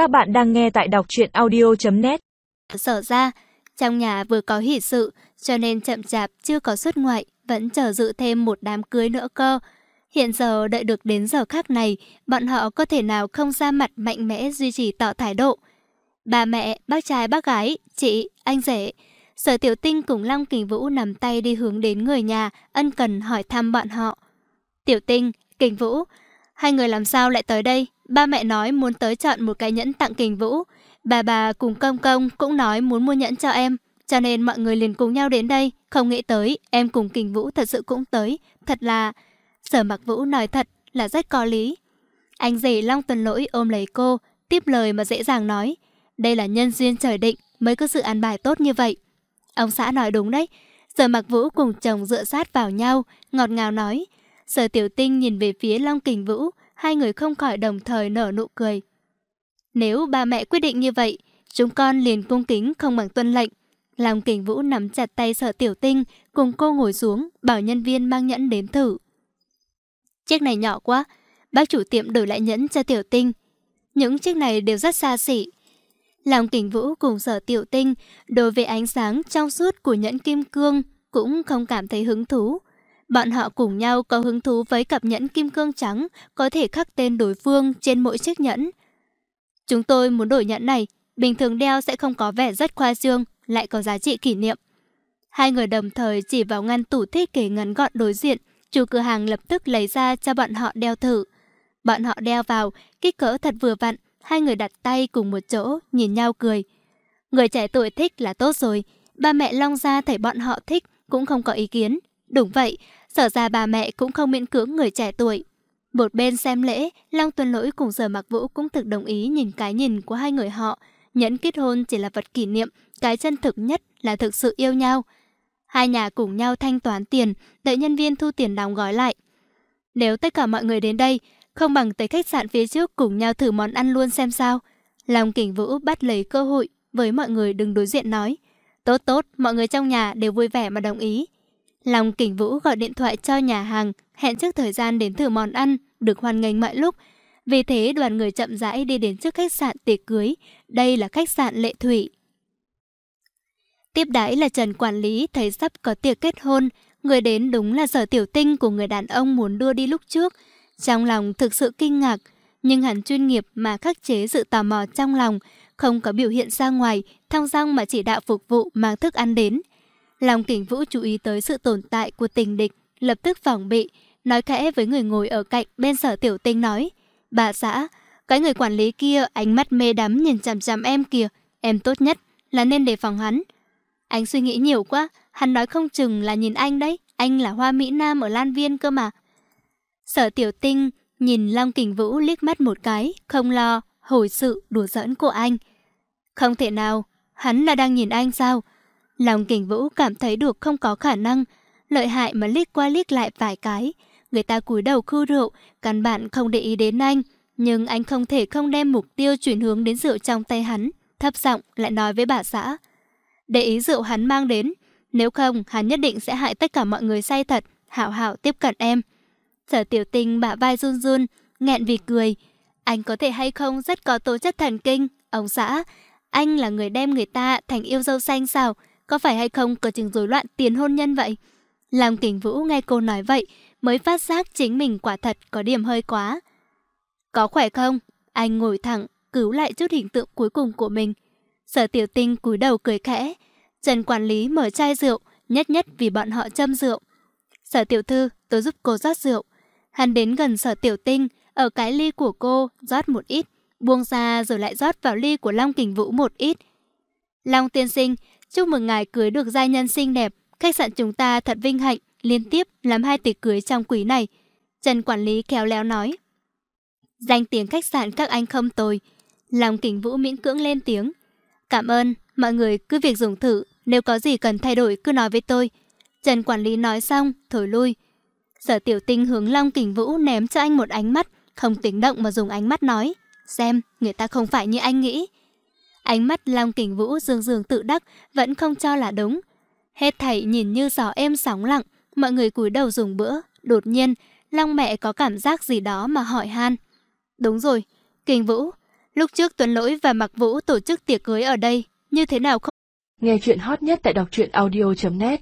Các bạn đang nghe tại đọc truyện audio.net Sở ra, trong nhà vừa có hỷ sự, cho nên chậm chạp chưa có xuất ngoại, vẫn chờ dự thêm một đám cưới nữa cơ. Hiện giờ đợi được đến giờ khác này, bọn họ có thể nào không ra mặt mạnh mẽ duy trì tỏ thái độ. Bà mẹ, bác trai, bác gái, chị, anh rể. Sở tiểu tinh cùng Long Kình Vũ nắm tay đi hướng đến người nhà, ân cần hỏi thăm bọn họ. Tiểu tinh, Kình Vũ, hai người làm sao lại tới đây? Ba mẹ nói muốn tới chọn một cái nhẫn tặng Kình Vũ. Bà bà cùng công công cũng nói muốn mua nhẫn cho em. Cho nên mọi người liền cùng nhau đến đây. Không nghĩ tới, em cùng Kình Vũ thật sự cũng tới. Thật là... Sở mặc Vũ nói thật là rất có lý. Anh rể Long Tuần Lỗi ôm lấy cô, tiếp lời mà dễ dàng nói. Đây là nhân duyên trời định mới có sự an bài tốt như vậy. Ông xã nói đúng đấy. Sở mặc Vũ cùng chồng dựa sát vào nhau, ngọt ngào nói. Sở tiểu tinh nhìn về phía Long Kình Vũ, hai người không khỏi đồng thời nở nụ cười. Nếu ba mẹ quyết định như vậy, chúng con liền cung kính không bằng tuân lệnh. Lòng Kình Vũ nắm chặt tay sở tiểu tinh, cùng cô ngồi xuống, bảo nhân viên mang nhẫn đến thử. Chiếc này nhỏ quá, bác chủ tiệm đổi lại nhẫn cho tiểu tinh. Những chiếc này đều rất xa xỉ. Lòng kình vũ cùng sở tiểu tinh đối với ánh sáng trong suốt của nhẫn kim cương cũng không cảm thấy hứng thú. Bọn họ cùng nhau có hứng thú với cặp nhẫn kim cương trắng có thể khắc tên đối phương trên mỗi chiếc nhẫn. Chúng tôi muốn đổi nhẫn này, bình thường đeo sẽ không có vẻ rất khoa trương, lại có giá trị kỷ niệm. Hai người đồng thời chỉ vào ngăn tủ thiết kế ngắn gọn đối diện, chủ cửa hàng lập tức lấy ra cho bọn họ đeo thử. Bọn họ đeo vào, kích cỡ thật vừa vặn, hai người đặt tay cùng một chỗ, nhìn nhau cười. Người trẻ tuổi thích là tốt rồi, ba mẹ Long Gia thấy bọn họ thích cũng không có ý kiến. Đúng vậy, sở ra bà mẹ cũng không miễn cưỡng người trẻ tuổi. Một bên xem lễ, Long tuân Lỗi cùng Sở Mặc Vũ cũng thực đồng ý nhìn cái nhìn của hai người họ. Nhẫn kết hôn chỉ là vật kỷ niệm, cái chân thực nhất là thực sự yêu nhau. Hai nhà cùng nhau thanh toán tiền, đợi nhân viên thu tiền đóng gói lại. Nếu tất cả mọi người đến đây, không bằng tới khách sạn phía trước cùng nhau thử món ăn luôn xem sao. Long kỉnh Vũ bắt lấy cơ hội với mọi người đừng đối diện nói. Tốt tốt, mọi người trong nhà đều vui vẻ mà đồng ý. Long Kình Vũ gọi điện thoại cho nhà hàng, hẹn trước thời gian đến thử món ăn, được hoan nghênh mọi lúc. Vì thế đoàn người chậm rãi đi đến trước khách sạn tiệc cưới. Đây là khách sạn Lệ Thủy. Tiếp đãi là Trần Quản lý thấy sắp có tiệc kết hôn. Người đến đúng là sở tiểu tinh của người đàn ông muốn đưa đi lúc trước. Trong lòng thực sự kinh ngạc, nhưng hắn chuyên nghiệp mà khắc chế sự tò mò trong lòng, không có biểu hiện ra ngoài, thong dong mà chỉ đạo phục vụ mang thức ăn đến. Lòng kỉnh vũ chú ý tới sự tồn tại của tình địch, lập tức phòng bị, nói khẽ với người ngồi ở cạnh bên sở tiểu tinh nói. Bà xã, cái người quản lý kia ánh mắt mê đắm nhìn chằm chằm em kìa, em tốt nhất là nên đề phòng hắn. Anh suy nghĩ nhiều quá, hắn nói không chừng là nhìn anh đấy, anh là hoa Mỹ Nam ở Lan Viên cơ mà. Sở tiểu tinh nhìn Long Kình Vũ liếc mắt một cái, không lo, hồi sự đùa giỡn của anh. Không thể nào, hắn là đang nhìn anh sao? Lòng Kình Vũ cảm thấy được không có khả năng, lợi hại mà liếc qua liếc lại vài cái. Người ta cúi đầu khu rượu, căn bản không để ý đến anh, nhưng anh không thể không đem mục tiêu chuyển hướng đến rượu trong tay hắn, thấp giọng lại nói với bà xã. Để ý rượu hắn mang đến, nếu không hắn nhất định sẽ hại tất cả mọi người say thật, hảo hảo tiếp cận em. Sở tiểu tình bả vai run run, nghẹn vì cười. Anh có thể hay không rất có tố chất thần kinh, ông xã. Anh là người đem người ta thành yêu dâu xanh sao? Có phải hay không có chứng rối loạn tiền hôn nhân vậy? Lam kình vũ nghe cô nói vậy, mới phát giác chính mình quả thật có điểm hơi quá. Có khỏe không? Anh ngồi thẳng, cứu lại chút hình tượng cuối cùng của mình. Sở tiểu tinh cúi đầu cười khẽ. Trần quản lý mở chai rượu, nhất nhất vì bọn họ châm rượu. Sở tiểu thư, tôi giúp cô rót rượu. Hắn đến gần sở tiểu tinh, ở cái ly của cô, rót một ít, buông ra rồi lại rót vào ly của Long Kình Vũ một ít. Long tiên sinh, chúc mừng ngài cưới được giai nhân xinh đẹp. Khách sạn chúng ta thật vinh hạnh, liên tiếp làm hai tiệc cưới trong quý này. Trần quản lý khéo léo nói. Danh tiếng khách sạn các anh không tồi. Long kính Vũ miễn cưỡng lên tiếng. Cảm ơn, mọi người cứ việc dùng thử, nếu có gì cần thay đổi cứ nói với tôi. Trần quản lý nói xong, thổi lui. Sở tiểu tinh hướng Long Kình Vũ ném cho anh một ánh mắt, không tính động mà dùng ánh mắt nói. Xem, người ta không phải như anh nghĩ. Ánh mắt Long Kình Vũ dương dương tự đắc, vẫn không cho là đúng. Hết thảy nhìn như gió êm sóng lặng, mọi người cúi đầu dùng bữa. Đột nhiên, Long mẹ có cảm giác gì đó mà hỏi han. Đúng rồi, Kình Vũ, Lúc trước Tuấn Lỗi và Mặc Vũ tổ chức tiệc cưới ở đây, như thế nào không? Nghe chuyện hot nhất tại đọc truyện audio.net